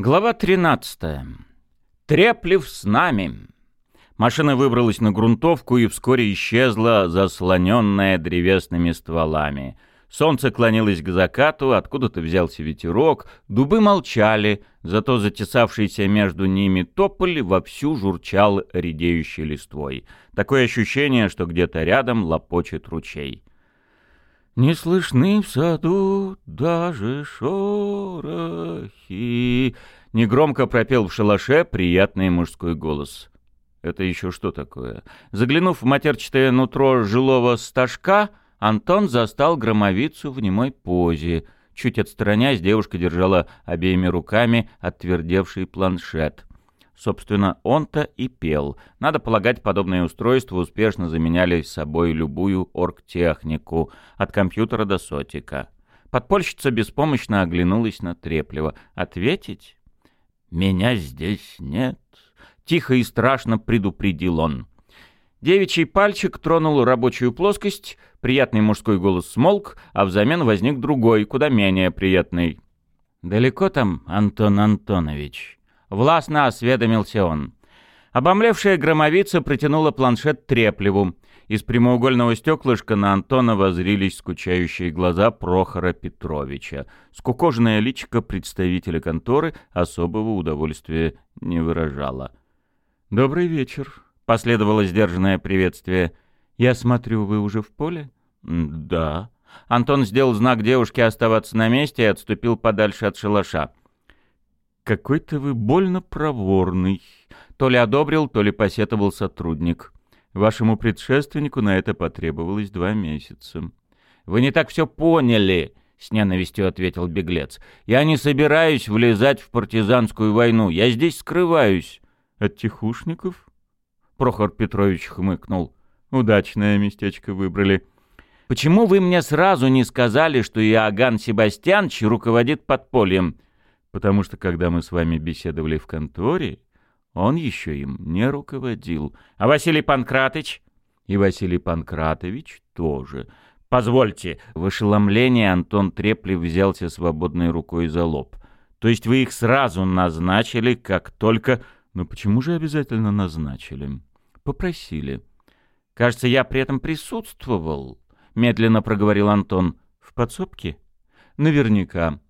Глава 13. Треплев с нами. Машина выбралась на грунтовку и вскоре исчезла, заслоненная древесными стволами. Солнце клонилось к закату, откуда-то взялся ветерок, дубы молчали, зато затесавшийся между ними тополь вовсю журчал редеющей листвой. Такое ощущение, что где-то рядом лопочет ручей. Не слышны в саду даже шорохи. Негромко пропел в шалаше приятный мужской голос. Это еще что такое? Заглянув в матерчатое нутро жилого стажка, Антон застал громовицу в немой позе. Чуть отстраняясь, девушка держала обеими руками отвердевший планшет. Собственно, он-то и пел. Надо полагать, подобные устройства успешно заменяли собой любую оргтехнику, от компьютера до сотика. Подпольщица беспомощно оглянулась на Треплева. «Ответить?» «Меня здесь нет», — тихо и страшно предупредил он. Девичий пальчик тронул рабочую плоскость, приятный мужской голос смолк, а взамен возник другой, куда менее приятный. «Далеко там, Антон Антонович?» Властно осведомился он. Обомлевшая громовица протянула планшет Треплеву. Из прямоугольного стеклышка на Антона возрились скучающие глаза Прохора Петровича. Скукоженное личико представителя конторы особого удовольствия не выражало. «Добрый вечер», — последовало сдержанное приветствие. «Я смотрю, вы уже в поле?» «Да». Антон сделал знак девушке оставаться на месте и отступил подальше от шалаша. «Какой-то вы больно проворный», — то ли одобрил, то ли посетовал сотрудник. «Вашему предшественнику на это потребовалось два месяца». «Вы не так все поняли», — с ненавистью ответил беглец. «Я не собираюсь влезать в партизанскую войну. Я здесь скрываюсь». «От тихушников?» Прохор Петрович хмыкнул. «Удачное местечко выбрали». «Почему вы мне сразу не сказали, что Иоганн Себастьянович руководит подпольем?» Потому что когда мы с вами беседовали в конторе, он еще им не руководил. А Василий Панкратыч? И Василий Панкратович тоже. Позвольте, в ошеломлении Антон Треплев взялся свободной рукой за лоб. То есть вы их сразу назначили, как только... Но почему же обязательно назначили? Попросили. Кажется, я при этом присутствовал, медленно проговорил Антон. В подсобке? Наверняка.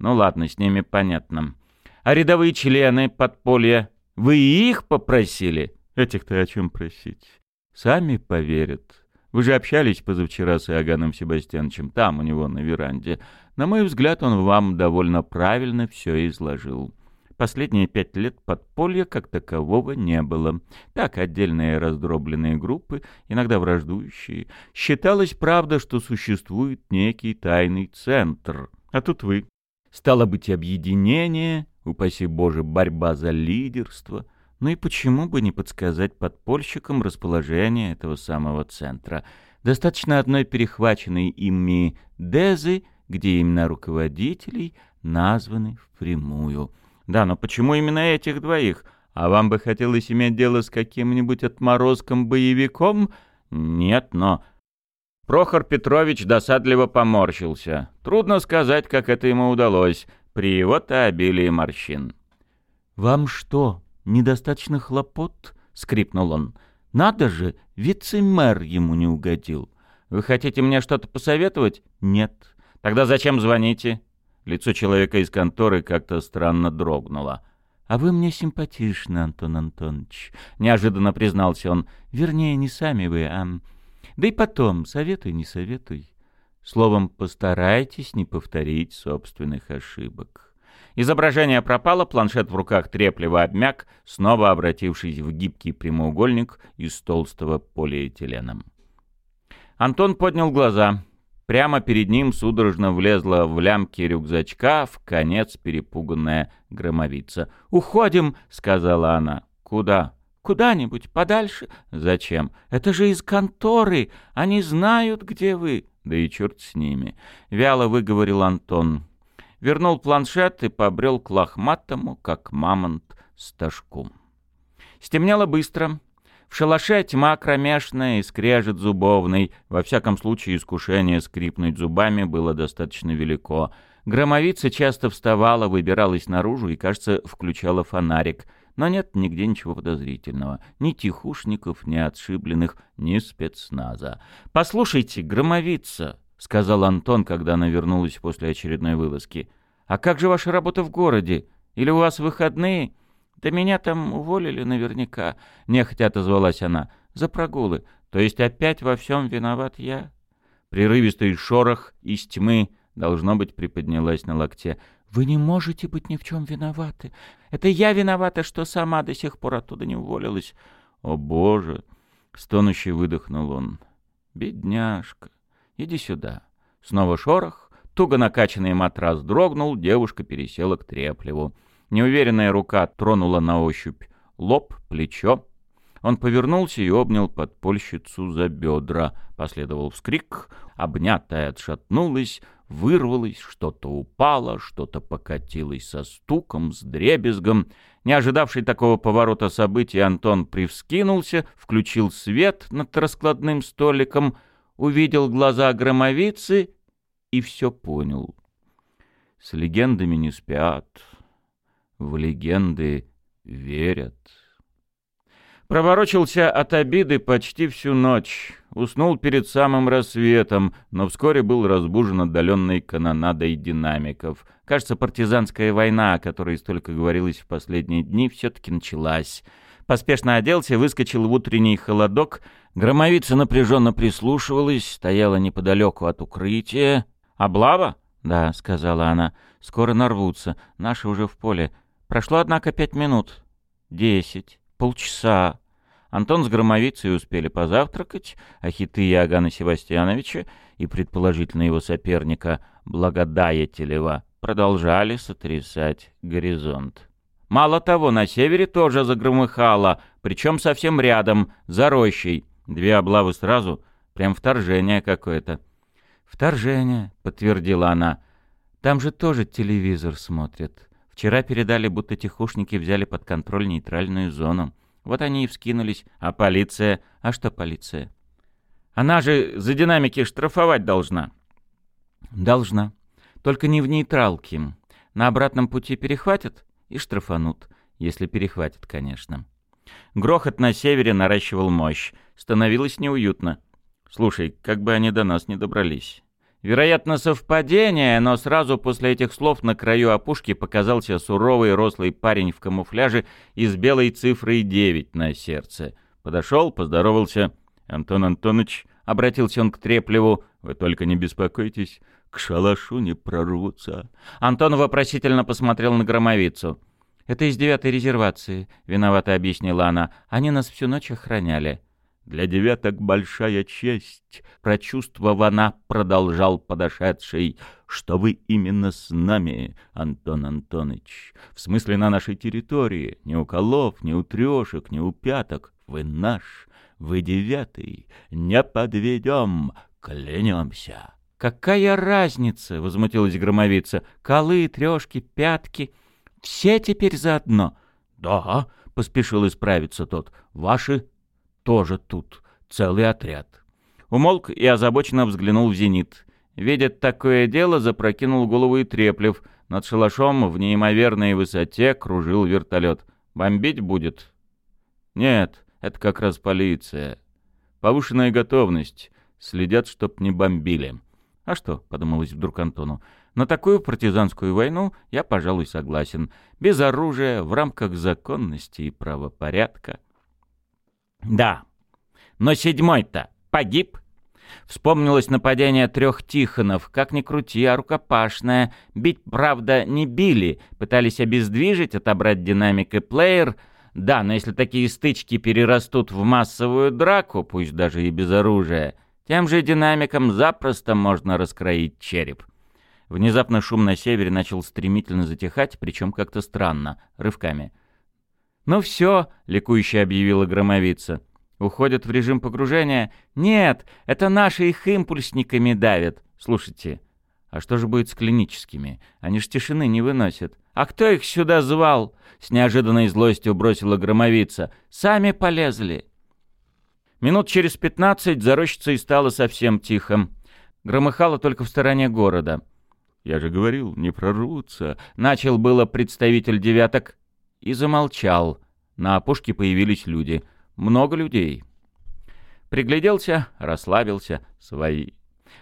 Ну ладно, с ними понятно. А рядовые члены подполья, вы их попросили? Этих-то о чем просить? Сами поверят. Вы же общались позавчера с Иоганном Себастьяновичем, там, у него на веранде. На мой взгляд, он вам довольно правильно все изложил. Последние пять лет подполья как такового не было. Так, отдельные раздробленные группы, иногда враждующие. Считалось, правда, что существует некий тайный центр. А тут вы. Стало быть, объединение, упаси Боже, борьба за лидерство. Ну и почему бы не подсказать подпольщикам расположение этого самого центра? Достаточно одной перехваченной ими дезы, где имена руководителей названы впрямую. Да, но почему именно этих двоих? А вам бы хотелось иметь дело с каким-нибудь отморозком-боевиком? Нет, но Прохор Петрович досадливо поморщился. Трудно сказать, как это ему удалось, при его-то обилии морщин. «Вам что, недостаточно хлопот?» — скрипнул он. «Надо же, вице-мэр ему не угодил. Вы хотите мне что-то посоветовать?» «Нет». «Тогда зачем звоните?» Лицо человека из конторы как-то странно дрогнуло. «А вы мне симпатичны, Антон Антонович», — неожиданно признался он. «Вернее, не сами вы, а да и потом, советуй, не советуй. Словом, постарайтесь не повторить собственных ошибок. Изображение пропало, планшет в руках трепливо обмяк, снова обратившись в гибкий прямоугольник из толстого полиэтилена. Антон поднял глаза. Прямо перед ним судорожно влезла в лямки рюкзачка в конец перепуганная громовица. «Уходим!» — сказала она. «Куда?» Куда-нибудь подальше? Зачем? Это же из конторы. Они знают, где вы. Да и черт с ними. Вяло выговорил Антон. Вернул планшет и побрел к лохматому, как мамонт, стажку. Стемнело быстро. В шалаше тьма кромешная и скрежет зубовный. Во всяком случае, искушение скрипнуть зубами было достаточно велико. Громовица часто вставала, выбиралась наружу и, кажется, включала фонарик. Но нет нигде ничего подозрительного. Ни тихушников, ни отшибленных, ни спецназа. «Послушайте, громовица!» — сказал Антон, когда она вернулась после очередной вылазки. «А как же ваша работа в городе? Или у вас выходные?» «Да меня там уволили наверняка», — нехотя отозвалась она. «За прогулы. То есть опять во всем виноват я?» Прерывистый шорох из тьмы, должно быть, приподнялась на локте. «Вы не можете быть ни в чем виноваты. Это я виновата, что сама до сих пор оттуда не уволилась». «О, Боже!» — стонущий выдохнул он. «Бедняжка, иди сюда». Снова шорох, туго накачанный матрас дрогнул, девушка пересела к Треплеву. Неуверенная рука тронула на ощупь лоб, плечо. Он повернулся и обнял подпольщицу за бедра. Последовал вскрик, обнятая отшатнулась, вырвалась, что-то упало, что-то покатилось со стуком, с дребезгом. Не ожидавший такого поворота событий, Антон привскинулся, включил свет над раскладным столиком, увидел глаза громовицы и все понял. С легендами не спят, в легенды верят. Проворочился от обиды почти всю ночь. Уснул перед самым рассветом, но вскоре был разбужен отдаленной канонадой динамиков. Кажется, партизанская война, о которой столько говорилось в последние дни, все-таки началась. Поспешно оделся, выскочил в утренний холодок. Громовица напряженно прислушивалась, стояла неподалеку от укрытия. «Облава?» «Да», — сказала она. «Скоро нарвутся. Наши уже в поле. Прошло, однако, пять минут. Десять. Полчаса. Антон с Громовицей успели позавтракать, а хиты Иоганна Севастьяновича и, предположительно, его соперника Благодаятелева продолжали сотрясать горизонт. Мало того, на севере тоже загромыхало, причем совсем рядом, за рощей. Две облавы сразу, прям вторжение какое-то. «Вторжение», — подтвердила она. «Там же тоже телевизор смотрят. Вчера передали, будто тихушники взяли под контроль нейтральную зону. Вот они и вскинулись. А полиция? А что полиция? Она же за динамики штрафовать должна. Должна. Только не в нейтралке. На обратном пути перехватят и штрафанут. Если перехватят, конечно. Грохот на севере наращивал мощь. Становилось неуютно. Слушай, как бы они до нас не добрались. Вероятно, совпадение, но сразу после этих слов на краю опушки показался суровый рослый парень в камуфляже и с белой цифрой 9 на сердце. Подошел, поздоровался. «Антон Антонович», — обратился он к Треплеву, — «вы только не беспокойтесь, к шалашу не прорвутся». Антон вопросительно посмотрел на громовицу. «Это из девятой резервации», — виновато объяснила она. «Они нас всю ночь охраняли». Для девяток большая честь, прочувствована, продолжал подошедший, что вы именно с нами, Антон Антонович. В смысле на нашей территории, ни у колов, ни у трешек, ни у пяток. Вы наш, вы девятый, не подведем, клянемся. «Какая разница?» — возмутилась громовица. «Колы, трешки, пятки. Все теперь заодно». «Да», — поспешил исправиться тот. «Ваши тоже тут. Целый отряд. Умолк и озабоченно взглянул в зенит. Видя такое дело, запрокинул голову и треплев. Над шалашом в неимоверной высоте кружил вертолет. «Бомбить будет?» «Нет, это как раз полиция. Повышенная готовность. Следят, чтоб не бомбили». «А что?» — подумалось вдруг Антону. «На такую партизанскую войну я, пожалуй, согласен. Без оружия, в рамках законности и правопорядка». Да. Но седьмой-то погиб. Вспомнилось нападение трех Тихонов. Как ни крути, а рукопашное. Бить, правда, не били. Пытались обездвижить, отобрать динамик и плеер. Да, но если такие стычки перерастут в массовую драку, пусть даже и без оружия, тем же динамиком запросто можно раскроить череп. Внезапно шум на севере начал стремительно затихать, причем как-то странно, рывками. «Ну все», — ликующе объявила громовица. «Уходят в режим погружения?» «Нет, это наши их импульсниками давят. Слушайте, а что же будет с клиническими? Они ж тишины не выносят. А кто их сюда звал?» С неожиданной злостью бросила громовица. «Сами полезли». Минут через пятнадцать за рощицей стало совсем тихо. Громыхало только в стороне города. Я же говорил, не прорвутся. Начал было представитель девяток и замолчал. На опушке появились люди. Много людей. Пригляделся, расслабился. Свои.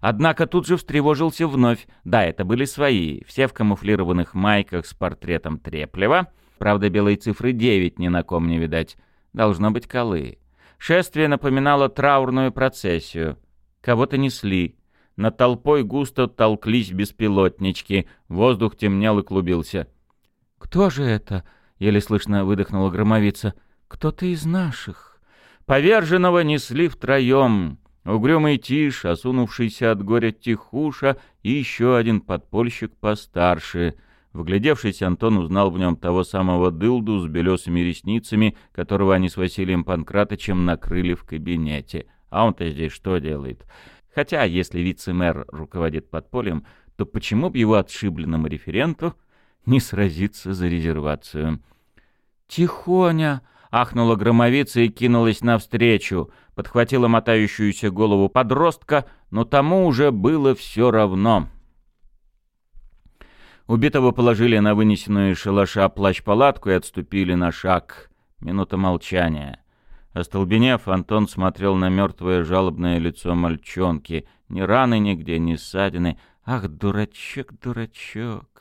Однако тут же встревожился вновь. Да, это были свои, все в камуфлированных майках с портретом Треплева. Правда, белой цифры 9 ни на ком не видать. Должно быть колы. Шествие напоминало траурную процессию. Кого-то несли. Над толпой густо толклись беспилотнички. Воздух темнел и клубился. «Кто же это?» — еле слышно выдохнула громовица. «Кто-то из наших». Поверженного несли втроем. Угрюмый Тиш, осунувшийся от горя Тихуша и еще один подпольщик постарше. Вглядевшись, Антон узнал в нем того самого дылду с белесыми ресницами, которого они с Василием Панкратычем накрыли в кабинете. А он-то здесь что делает? Хотя, если вице-мэр руководит подпольем, то почему бы его отшибленному референту не сразиться за резервацию? «Тихоня!» — ахнула громовица и кинулась навстречу — подхватила мотающуюся голову подростка, но тому уже было все равно. Убитого положили на вынесенную из шалаша плащ-палатку и отступили на шаг. Минута молчания. Остолбенев, Антон смотрел на мертвое жалобное лицо мальчонки. Ни раны нигде, ни ссадины. Ах, дурачок, дурачок.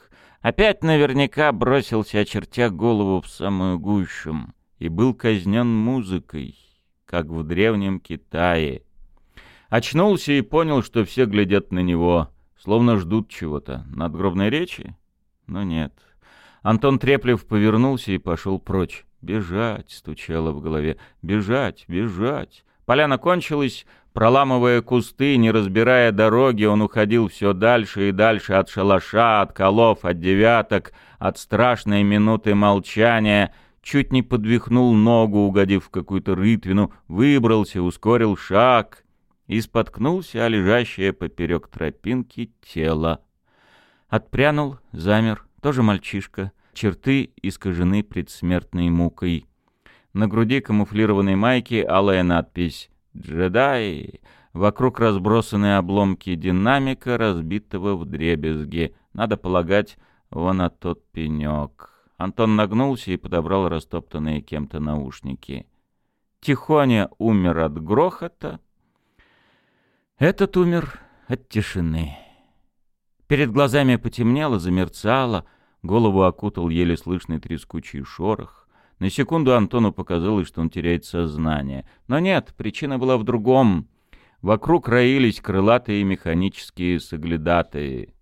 Опять наверняка бросился, очертя голову в самую гущу. И был казнен музыкой как в древнем Китае. Очнулся и понял, что все глядят на него, словно ждут чего-то. Надгробной речи? Но нет. Антон Треплев повернулся и пошел прочь. «Бежать!» — стучало в голове. «Бежать! Бежать!» Поляна кончилась. Проламывая кусты, не разбирая дороги, он уходил все дальше и дальше от шалаша, от колов, от девяток, от страшной минуты молчания, чуть не подвихнул ногу, угодив в какую-то рытвину, выбрался, ускорил шаг и споткнулся о лежащее поперек тропинки тело. Отпрянул, замер, тоже мальчишка, черты искажены предсмертной мукой. На груди камуфлированной майки алая надпись «Джедай». Вокруг разбросаны обломки динамика, разбитого в дребезги. Надо полагать, вон от тот пенек. Антон нагнулся и подобрал растоптанные кем-то наушники. Тихоня умер от грохота. Этот умер от тишины. Перед глазами потемнело, замерцало, голову окутал еле слышный трескучий шорох. На секунду Антону показалось, что он теряет сознание. Но нет, причина была в другом. Вокруг роились крылатые механические соглядатые.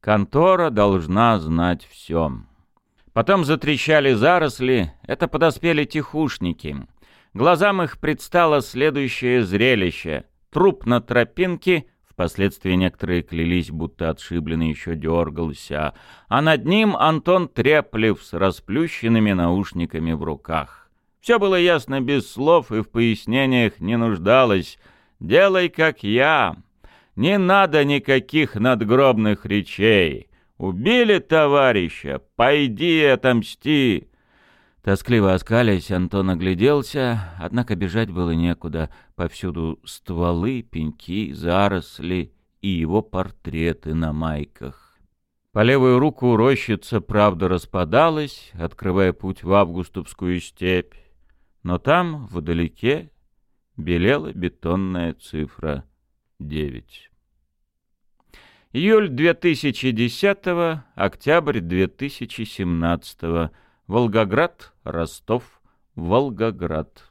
Контора должна знать все. Потом затрещали заросли, это подоспели тихушники. Глазам их предстало следующее зрелище. Труп на тропинке, впоследствии некоторые клялись, будто отшибленный еще дергался, а над ним Антон Треплев с расплющенными наушниками в руках. Все было ясно без слов и в пояснениях не нуждалось. «Делай, как я. Не надо никаких надгробных речей». Убили товарища, пойди отомсти!» Тоскливо оскалясь, Антон огляделся, однако бежать было некуда. Повсюду стволы, пеньки, заросли и его портреты на майках. По левую руку рощица, правда, распадалась, открывая путь в августовскую степь. Но там, вдалеке, белела бетонная цифра девять. Июль 2010, октябрь 2017. Волгоград, Ростов, Волгоград.